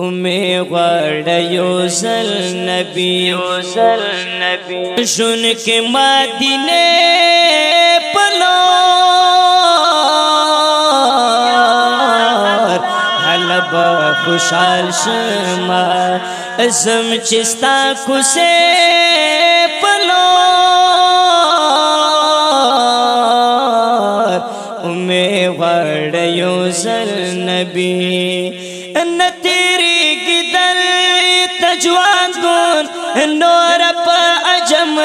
امي غړ یوسل نبي یوسل نبي شنك ما ديني پلو خوشحال شما ازم چستا کوسه پلو امي غړ یوسل نبی نتیر جوان نور اجم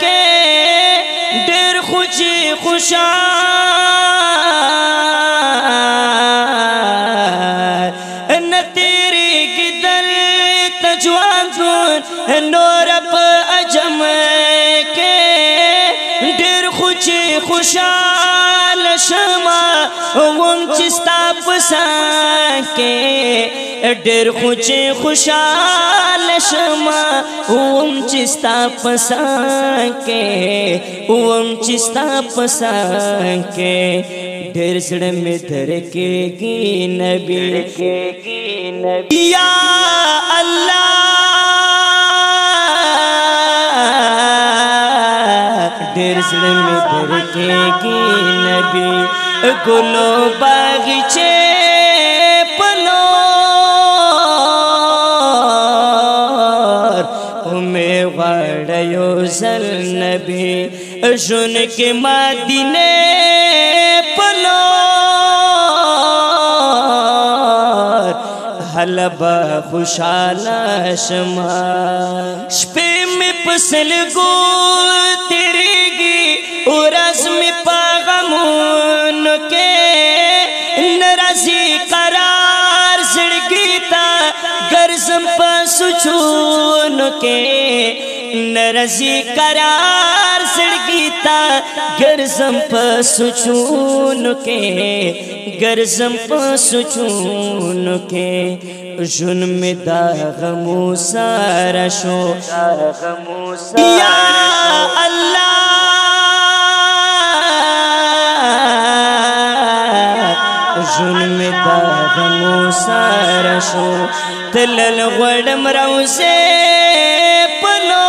کې ډېر خوشي خوشال ان تیری تجوان ګون نور اجم کې ډېر خوشي خوشال شما چیس تاپ ساکے ڈیر خوش خوشحال شمع ام چیز تاپ سم چیز تاپ سر سر متر کے گین نبی یا اللہ حشر میں بھرکے گی نبی گلو باغچے پلور امی غاڑیو زل نبی جن کے مادینے پلور حلب خوشانا شما شپے میں پسل گو تیری ورځ می پاغمون کې ناراضي قرار زړګي تا ګرځم په سچون کې ناراضي قرار زړګي تا ګرځم په سچون کې ګرځم په سچون کې جن می دا غمو سارا شو یا الله شو تلل غړم روزه پلو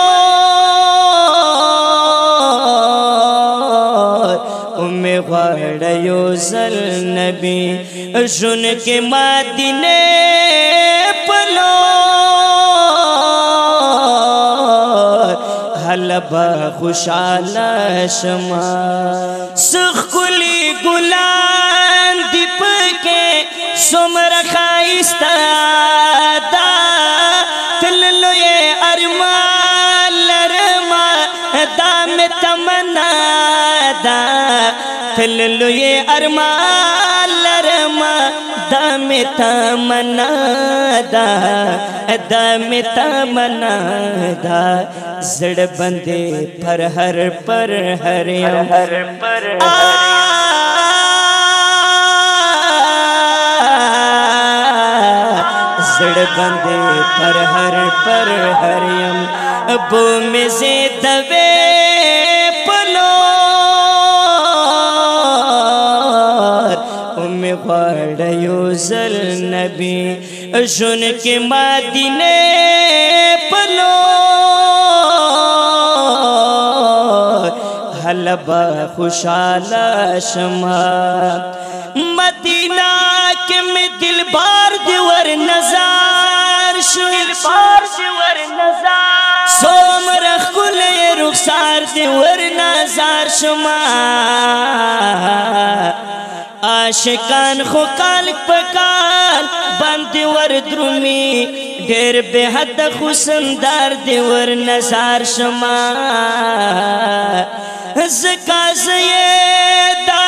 ام غړ یو زل نبی جن کې مدینه پلو حل با خوشاله شما سخ کلی ګلاب سمر رکھائ دا فلو ارمال رام تمنا دا فل لوئے ارمال دا دم تمنا دا زڑ بندے پر ہر پر ہر ہر پر ہر زړه باندې پر هر پر هر يم ابو مې زه دوي پلور ام غړ یو زل نبی جون کې مدینه پلور حلبا خوشاله شمه مدینہ کې مې دلبار دی ور نظر شو دلبار دی ور نظر سومر خل رخسار دی ور نظر شما عاشقان خو کال پکال باندې ور درومي ډېر به حد خوشندار دی ور نظر شما زکا زیدا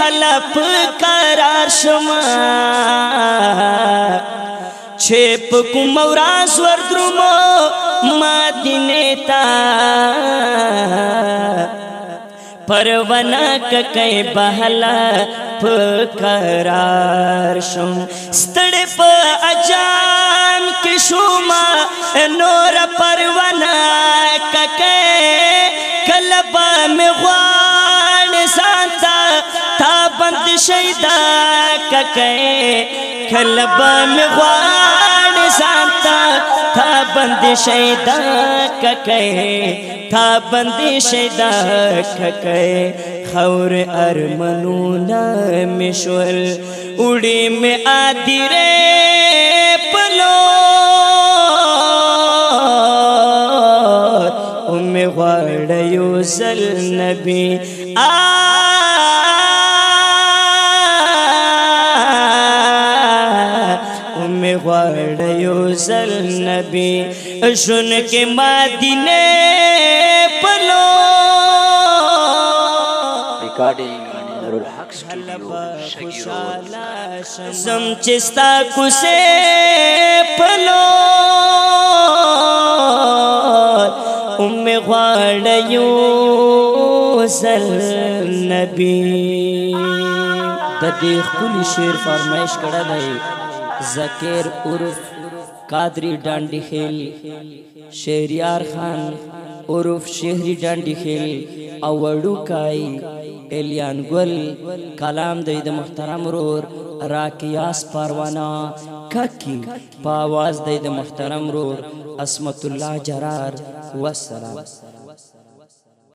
حلف قرار شما چې په کوم راز ور درمو مدینه تا پروانه ککې بهلا فقرار شم ستړې په اجان کې شوما نور پروانه ککې شیدا ککې کلب می غوان سانتا تا بند شیدا ککې تا بند شیدا ککې خور ارمنونه مشول وړي می ادره پلو ام غړ یو زل نبی مړیو زل نبی شن کې مدینه پلو ریکارډینګ نور الحق سټوډیو شګیرو زم چستا کوسه پلو ام غړیو زل نبی د دې خپل شعر فرمایش کړه دی زکیر عرف قادری ډانډی خیل شهریار خان عرف شهری ډانډی خیل او وډوکای الیان ګل کلام د دې محترم رور راکیاس پروانا ککی پاواز د دې محترم رور اسمت الله جرار والسلام